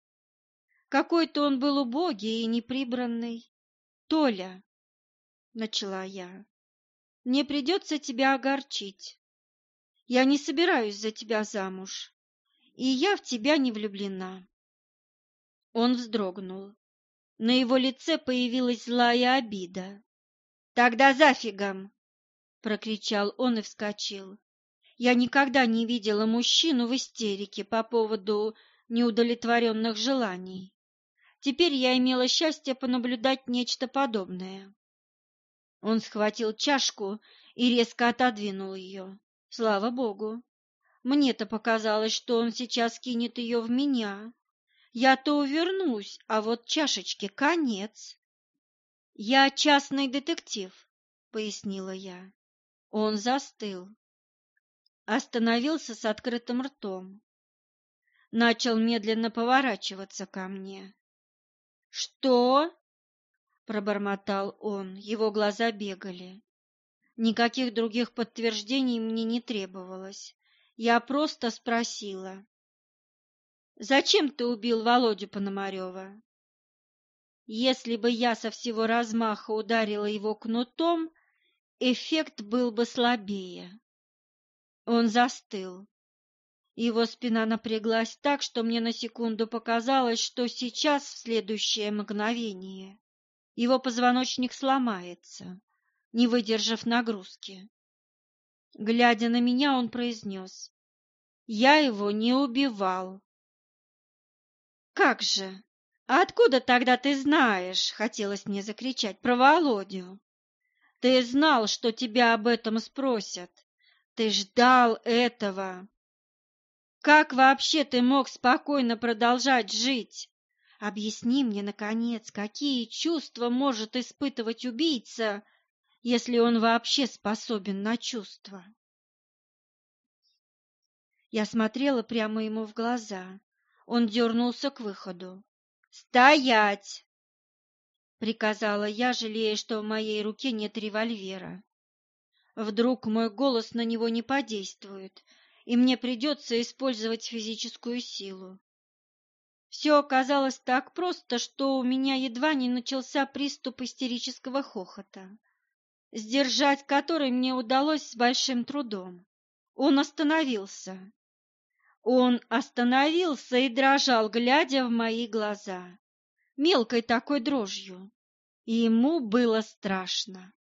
Какой-то он был убогий и неприбранный. Толя, начала я. Мне придется тебя огорчить. Я не собираюсь за тебя замуж, и я в тебя не влюблена. Он вздрогнул. На его лице появилась злая обида. Тогда зафигом, прокричал он и вскочил. Я никогда не видела мужчину в истерике по поводу неудовлетворенных желаний. Теперь я имела счастье понаблюдать нечто подобное. Он схватил чашку и резко отодвинул ее. Слава богу! Мне-то показалось, что он сейчас кинет ее в меня. Я-то увернусь, а вот чашечке конец. Я частный детектив, пояснила я. Он застыл. Остановился с открытым ртом. Начал медленно поворачиваться ко мне. «Что?» пробормотал он, его глаза бегали. Никаких других подтверждений мне не требовалось. Я просто спросила. «Зачем ты убил Володю Пономарева?» Если бы я со всего размаха ударила его кнутом, эффект был бы слабее. Он застыл. Его спина напряглась так, что мне на секунду показалось, что сейчас, в следующее мгновение, его позвоночник сломается, не выдержав нагрузки. Глядя на меня, он произнес, «Я его не убивал». «Как же? А откуда тогда ты знаешь?» — хотелось мне закричать про Володю. «Ты знал, что тебя об этом спросят. Ты ждал этого. Как вообще ты мог спокойно продолжать жить?» Объясни мне, наконец, какие чувства может испытывать убийца, если он вообще способен на чувства? Я смотрела прямо ему в глаза. Он дернулся к выходу. «Стоять!» — приказала я, жалея, что в моей руке нет револьвера. Вдруг мой голос на него не подействует, и мне придется использовать физическую силу. Все оказалось так просто, что у меня едва не начался приступ истерического хохота, сдержать который мне удалось с большим трудом. Он остановился. Он остановился и дрожал, глядя в мои глаза, мелкой такой дрожью. И ему было страшно.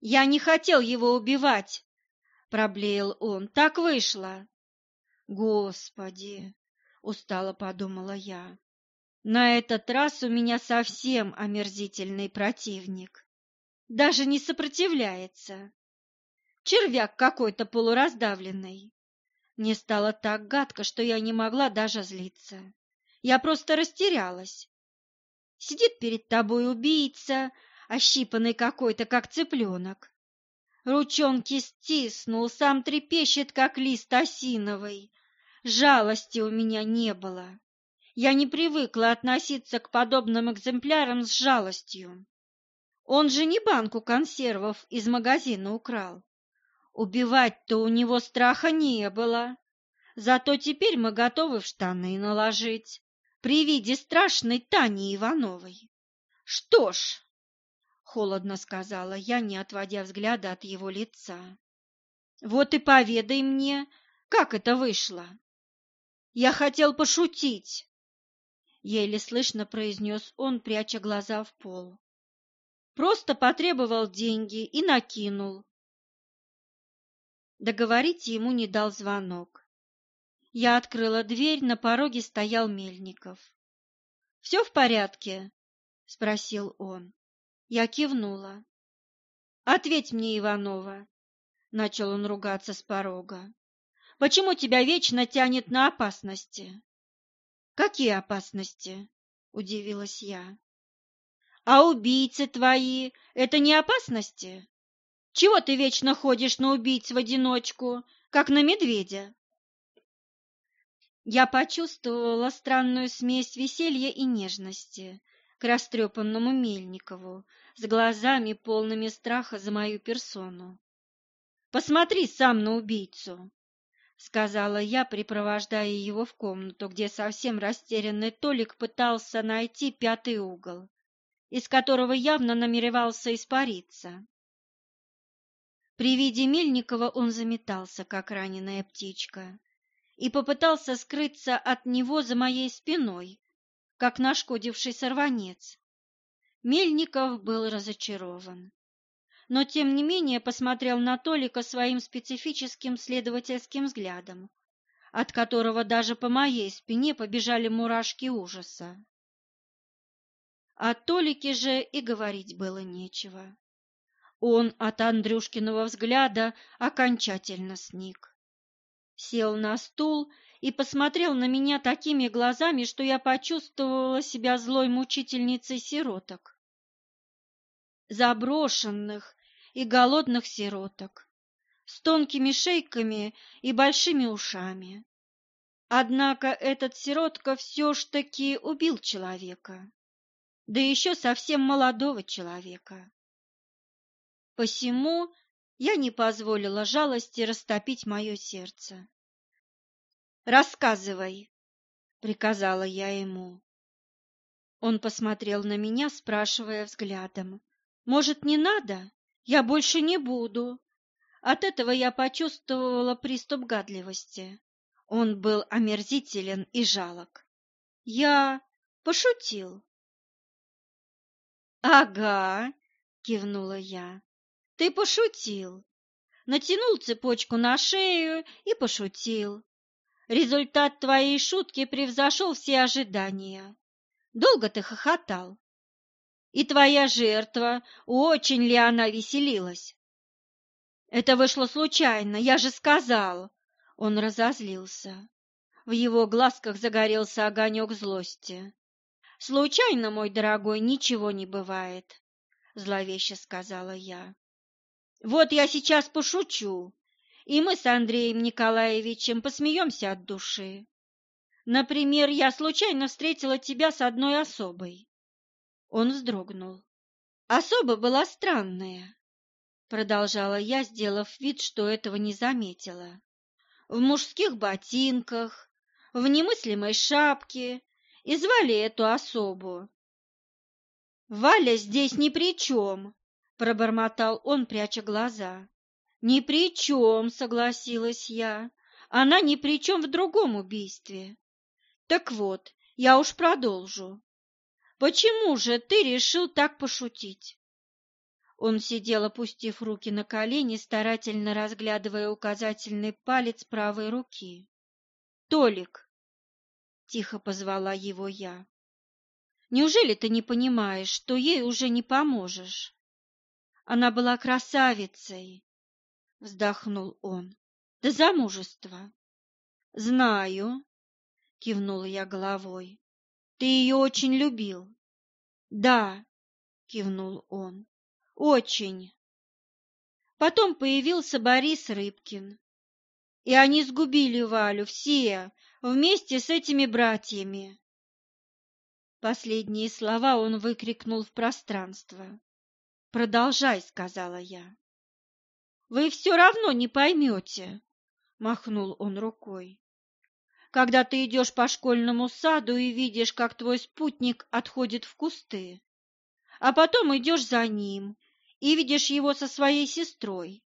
«Я не хотел его убивать!» — проблеял он. «Так вышло!» «Господи!» устало подумала я. На этот раз у меня совсем омерзительный противник. Даже не сопротивляется. Червяк какой-то полураздавленный. Мне стало так гадко, что я не могла даже злиться. Я просто растерялась. Сидит перед тобой убийца, ощипанный какой-то, как цыпленок. Ручонки стиснул, сам трепещет, как лист осиновый. Жалости у меня не было. Я не привыкла относиться к подобным экземплярам с жалостью. Он же не банку консервов из магазина украл. Убивать-то у него страха не было. Зато теперь мы готовы в штаны наложить при виде страшной Тани Ивановой. Что ж, холодно сказала я, не отводя взгляда от его лица. Вот и поведай мне, как это вышло. Я хотел пошутить, еле слышно произнес он, пряча глаза в пол. Просто потребовал деньги и накинул. Договорить ему не дал звонок. Я открыла дверь, на пороге стоял Мельников. «Все в порядке?» — спросил он. Я кивнула. «Ответь мне, Иванова!» — начал он ругаться с порога. «Почему тебя вечно тянет на опасности?» «Какие опасности?» — удивилась я. «А убийцы твои — это не опасности? Чего ты вечно ходишь на убийц в одиночку, как на медведя?» Я почувствовала странную смесь веселья и нежности к растрепанному Мельникову с глазами полными страха за мою персону. «Посмотри сам на убийцу!» — сказала я, припровождая его в комнату, где совсем растерянный Толик пытался найти пятый угол, из которого явно намеревался испариться. При виде Мельникова он заметался, как раненая птичка и попытался скрыться от него за моей спиной, как нашкодивший сорванец. Мельников был разочарован, но тем не менее посмотрел на Толика своим специфическим следовательским взглядом, от которого даже по моей спине побежали мурашки ужаса. О Толике же и говорить было нечего. Он от Андрюшкиного взгляда окончательно сник сел на стул и посмотрел на меня такими глазами, что я почувствовала себя злой мучительницей сироток. Заброшенных и голодных сироток, с тонкими шейками и большими ушами. Однако этот сиротка все ж таки убил человека, да еще совсем молодого человека. Посему я не позволила жалости растопить мое сердце. «Рассказывай», — приказала я ему. Он посмотрел на меня, спрашивая взглядом. «Может, не надо? Я больше не буду». От этого я почувствовала приступ гадливости. Он был омерзителен и жалок. Я пошутил. «Ага», — кивнула я. Ты пошутил. Натянул цепочку на шею и пошутил. Результат твоей шутки превзошел все ожидания. Долго ты хохотал. И твоя жертва, очень ли она веселилась? Это вышло случайно, я же сказал. Он разозлился. В его глазках загорелся огонек злости. Случайно, мой дорогой, ничего не бывает, зловеще сказала я. Вот я сейчас пошучу, и мы с Андреем Николаевичем посмеемся от души. Например, я случайно встретила тебя с одной особой. Он вздрогнул. Особа была странная, продолжала я, сделав вид, что этого не заметила. В мужских ботинках, в немыслимой шапке, и звали эту особу. Валя здесь ни при чем, пробормотал он, пряча глаза. Ни при чем, согласилась я. Она ни при чем в другом убийстве. Так вот, я уж продолжу. Почему же ты решил так пошутить? Он сидел, опустив руки на колени, старательно разглядывая указательный палец правой руки. «Толик!» — тихо позвала его я. «Неужели ты не понимаешь, что ей уже не поможешь?» Она была красавицей, вздохнул он. До замужества. Знаю, кивнула я головой. Ты ее очень любил. Да, кивнул он. Очень. Потом появился Борис Рыбкин. И они сгубили Валю все, вместе с этими братьями. Последние слова он выкрикнул в пространство. «Продолжай», — сказала я. «Вы все равно не поймете», — махнул он рукой. «Когда ты идешь по школьному саду и видишь, как твой спутник отходит в кусты, а потом идешь за ним и видишь его со своей сестрой,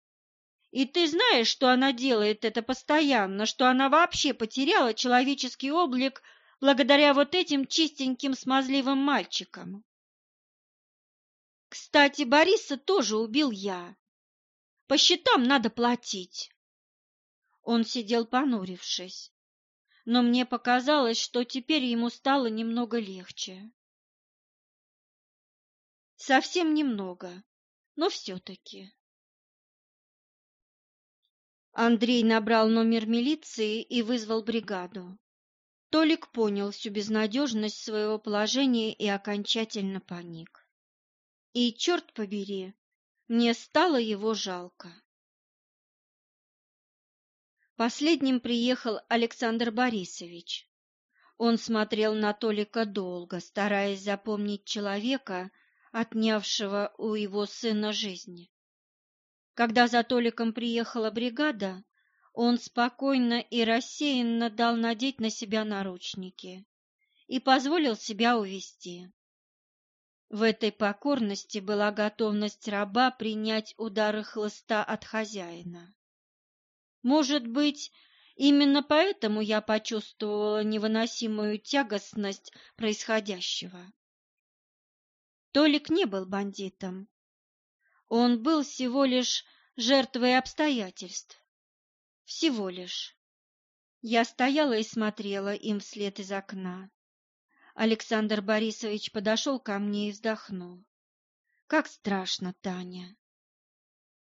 и ты знаешь, что она делает это постоянно, что она вообще потеряла человеческий облик благодаря вот этим чистеньким смазливым мальчикам. Кстати, Бориса тоже убил я. По счетам надо платить. Он сидел понурившись, но мне показалось, что теперь ему стало немного легче. Совсем немного, но все-таки. Андрей набрал номер милиции и вызвал бригаду. Толик понял всю безнадежность своего положения и окончательно паник. И, черт побери, мне стало его жалко. Последним приехал Александр Борисович. Он смотрел на Толика долго, стараясь запомнить человека, отнявшего у его сына жизнь. Когда за Толиком приехала бригада, он спокойно и рассеянно дал надеть на себя наручники и позволил себя увести. В этой покорности была готовность раба принять удары хлыста от хозяина. Может быть, именно поэтому я почувствовала невыносимую тягостность происходящего. Толик не был бандитом. Он был всего лишь жертвой обстоятельств. Всего лишь. Я стояла и смотрела им вслед из окна. Александр Борисович подошел ко мне и вздохнул. Как страшно, Таня.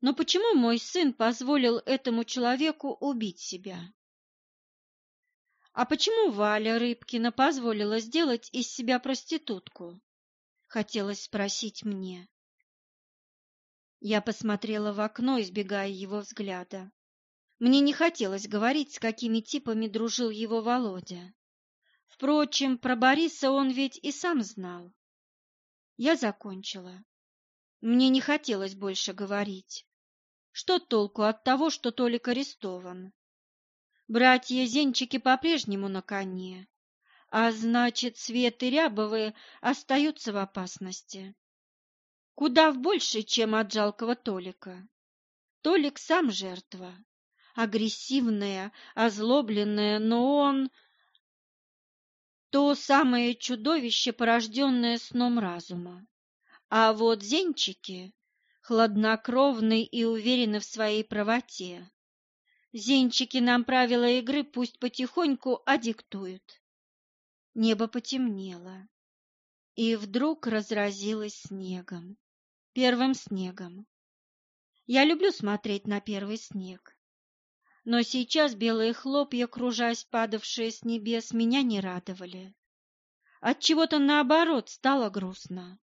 Но почему мой сын позволил этому человеку убить себя? А почему Валя Рыбкина позволила сделать из себя проститутку? Хотелось спросить мне. Я посмотрела в окно, избегая его взгляда. Мне не хотелось говорить, с какими типами дружил его Володя. Впрочем, про Бориса он ведь и сам знал. Я закончила. Мне не хотелось больше говорить. Что толку от того, что Толик арестован? Братья Зенчики по-прежнему на коне, а значит, Свет и Рябовы остаются в опасности. Куда в больше, чем от жалкого Толика. Толик сам жертва агрессивная, озлобленная, но он то самое чудовище, порожденное сном разума. А вот зенчики хладнокровны и уверены в своей правоте. Зенчики нам правила игры пусть потихоньку одиктуют. Небо потемнело, и вдруг разразилось снегом, первым снегом. Я люблю смотреть на первый снег. Но сейчас белые хлопья, кружась падавшие с небес, меня не радовали. От чего-то наоборот стало грустно.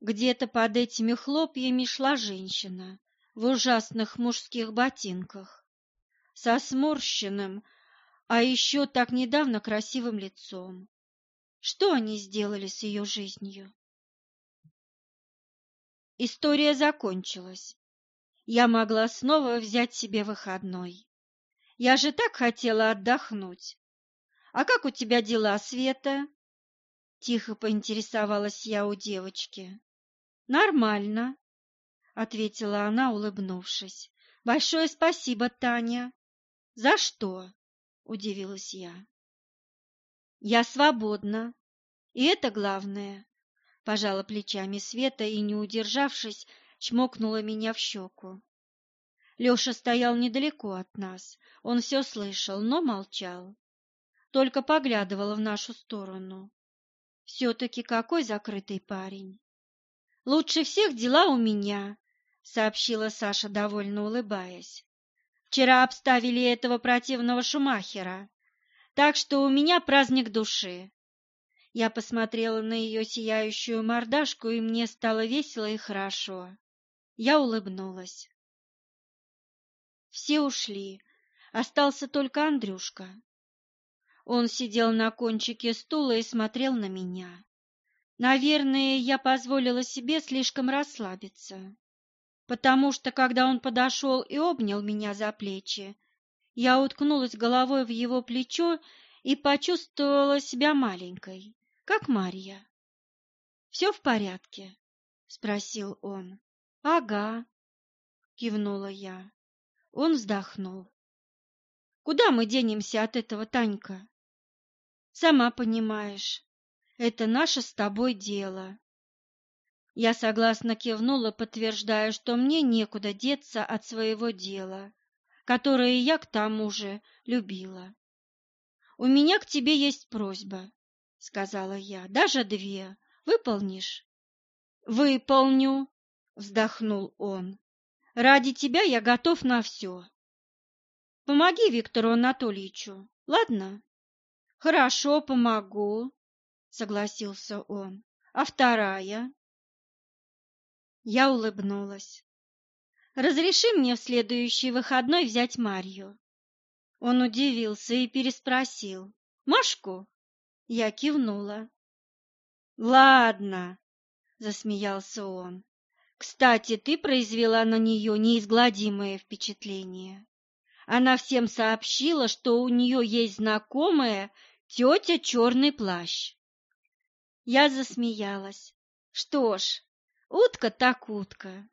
Где-то под этими хлопьями шла женщина в ужасных мужских ботинках, со сморщенным, а еще так недавно красивым лицом. Что они сделали с ее жизнью? История закончилась я могла снова взять себе выходной. Я же так хотела отдохнуть. А как у тебя дела, Света? Тихо поинтересовалась я у девочки. Нормально, ответила она, улыбнувшись. Большое спасибо, Таня. За что? удивилась я. Я свободна, и это главное, пожала плечами Света и, не удержавшись, чмокнула меня в щеку. Леша стоял недалеко от нас, он все слышал, но молчал, только поглядывал в нашу сторону. Все-таки какой закрытый парень. «Лучше всех дела у меня», — сообщила Саша, довольно улыбаясь. «Вчера обставили этого противного Шумахера, так что у меня праздник души. Я посмотрела на ее сияющую мордашку, и мне стало весело и хорошо. Я улыбнулась. Все ушли, остался только Андрюшка. Он сидел на кончике стула и смотрел на меня. Наверное, я позволила себе слишком расслабиться, потому что, когда он подошел и обнял меня за плечи, я уткнулась головой в его плечо и почувствовала себя маленькой, как Марья. «Все в порядке?» — спросил он. «Ага», — кивнула я. Он вздохнул. «Куда мы денемся от этого, Танька?» «Сама понимаешь, это наше с тобой дело. Я согласно кивнула, подтверждая, что мне некуда деться от своего дела, которое я к тому же любила. «У меня к тебе есть просьба», — сказала я, — «даже две. Выполнишь?» «Выполню», — вздохнул он. «Ради тебя я готов на все. Помоги Виктору Анатольевичу, ладно?» «Хорошо, помогу», — согласился он. «А вторая?» Я улыбнулась. «Разреши мне в следующий выходной взять Марью». Он удивился и переспросил. «Машку?» Я кивнула. «Ладно», — засмеялся он. «Кстати, ты произвела на нее неизгладимое впечатление. Она всем сообщила, что у нее есть знакомая тетя Черный плащ. Я засмеялась. Что ж, утка так утка.